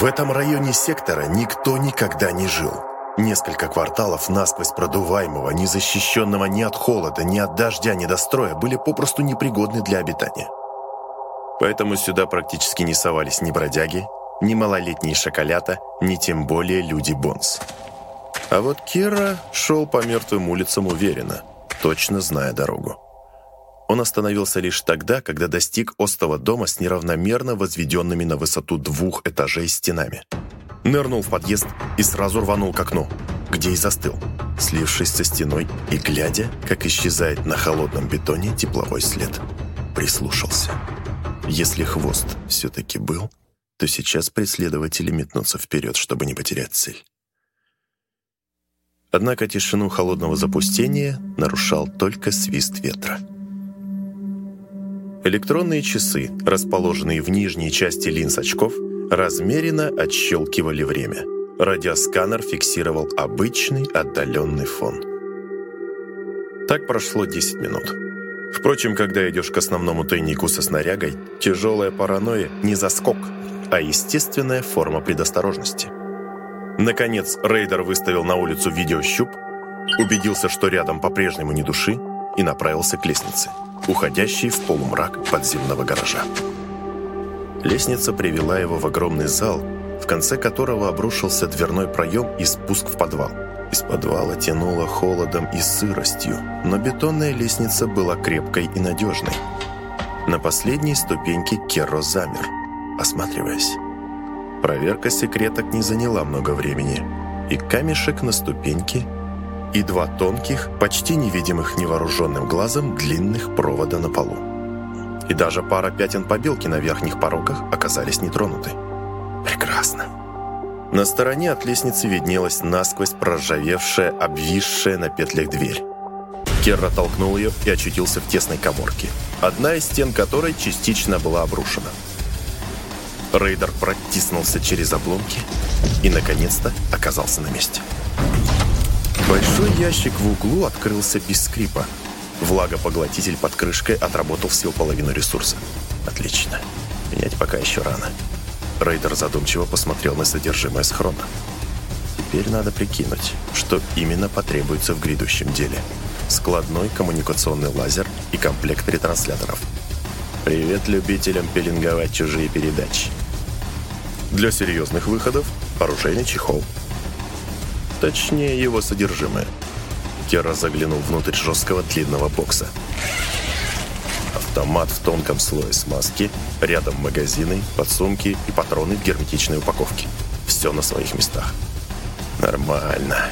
В этом районе сектора никто никогда не жил. Несколько кварталов насквозь продуваемого, незащищенного ни от холода, ни от дождя, ни до строя, были попросту непригодны для обитания. Поэтому сюда практически не совались ни бродяги, ни малолетние шоколята, ни тем более люди Бонс. А вот Кира шел по мертвым улицам уверенно, точно зная дорогу. Он остановился лишь тогда, когда достиг остого дома с неравномерно возведенными на высоту двух этажей стенами. Нырнул в подъезд и сразу рванул к окну, где и застыл, слившись со стеной и глядя, как исчезает на холодном бетоне тепловой след. Прислушался. Если хвост все-таки был, то сейчас преследователи метнутся вперед, чтобы не потерять цель. Однако тишину холодного запустения нарушал только свист ветра. Электронные часы, расположенные в нижней части линз очков, размеренно отщелкивали время. Радиосканер фиксировал обычный отдаленный фон. Так прошло 10 минут. Впрочем, когда идешь к основному тайнику со снарягой, тяжелая паранойя не заскок, а естественная форма предосторожности. Наконец, рейдер выставил на улицу видеощуп, убедился, что рядом по-прежнему ни души, и направился к лестнице, уходящей в полумрак подземного гаража. Лестница привела его в огромный зал, в конце которого обрушился дверной проем и спуск в подвал. Из подвала тянуло холодом и сыростью, но бетонная лестница была крепкой и надежной. На последней ступеньке Керро замер, осматриваясь. Проверка секреток не заняла много времени, и камешек на ступеньке, и два тонких, почти невидимых невооруженным глазом длинных провода на полу и даже пара пятен побелки на верхних порогах оказались нетронуты. Прекрасно. На стороне от лестницы виднелась насквозь проржавевшая, обвисшая на петлях дверь. Керра толкнул ее и очутился в тесной коморке, одна из стен которой частично была обрушена. Рейдер протиснулся через обломки и, наконец-то, оказался на месте. Большой ящик в углу открылся без скрипа, Влагопоглотитель под крышкой отработал всего половину ресурса. Отлично. Менять пока еще рано. Рейдер задумчиво посмотрел на содержимое схрона. Теперь надо прикинуть, что именно потребуется в грядущем деле. Складной коммуникационный лазер и комплект ретрансляторов. Привет любителям пеленговать чужие передачи. Для серьезных выходов оружейный чехол. Точнее, его содержимое – Кера заглянул внутрь жесткого длинного бокса. Автомат в тонком слое смазки, рядом магазины, подсумки и патроны в герметичной упаковке. Все на своих местах. Нормально.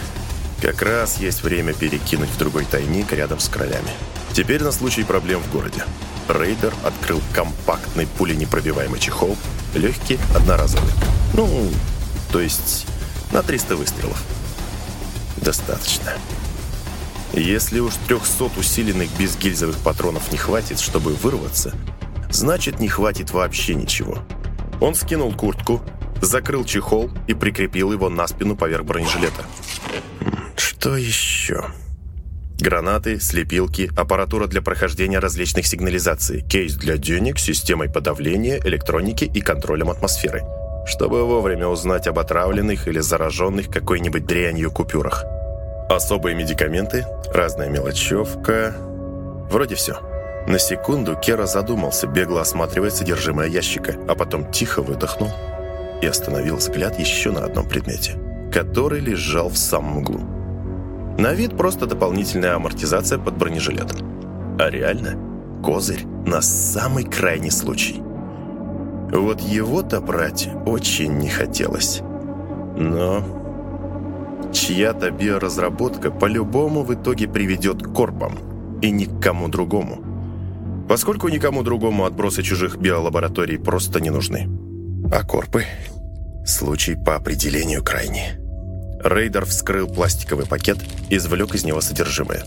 Как раз есть время перекинуть в другой тайник рядом с королями. Теперь на случай проблем в городе. Рейдер открыл компактный пуленепробиваемый чехол, легкий, одноразовый. Ну, то есть на 300 выстрелов. Достаточно. Если уж 300 усиленных безгильзовых патронов не хватит, чтобы вырваться, значит не хватит вообще ничего. Он скинул куртку, закрыл чехол и прикрепил его на спину поверх бронежилета. Что еще? Гранаты, слепилки, аппаратура для прохождения различных сигнализаций, кейс для денег, системой подавления, электроники и контролем атмосферы. Чтобы вовремя узнать об отравленных или зараженных какой-нибудь дрянью купюрах. Особые медикаменты, разная мелочевка. Вроде все. На секунду Кера задумался, бегло осматривая содержимое ящика, а потом тихо выдохнул и остановил взгляд еще на одном предмете, который лежал в самом углу. На вид просто дополнительная амортизация под бронежилетом. А реально козырь на самый крайний случай. Вот его-то брать очень не хотелось. Но Чья-то биоразработка по-любому в итоге приведет к корпам, и никому другому. Поскольку никому другому отбросы чужих биолабораторий просто не нужны. А корпы? Случай по определению крайний. Рейдер вскрыл пластиковый пакет извлек из него содержимое.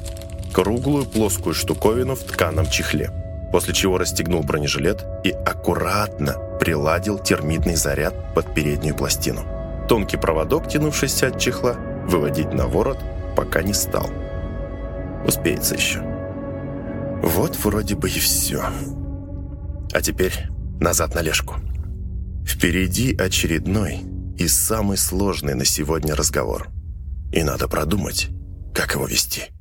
Круглую плоскую штуковину в тканом чехле, после чего расстегнул бронежилет и аккуратно приладил термитный заряд под переднюю пластину. Тонкий проводок, тянувшийся от чехла, Выводить на ворот пока не стал. Успеется еще. Вот вроде бы и все. А теперь назад на лешку. Впереди очередной, и самый сложный на сегодня разговор. И надо продумать, как его вести.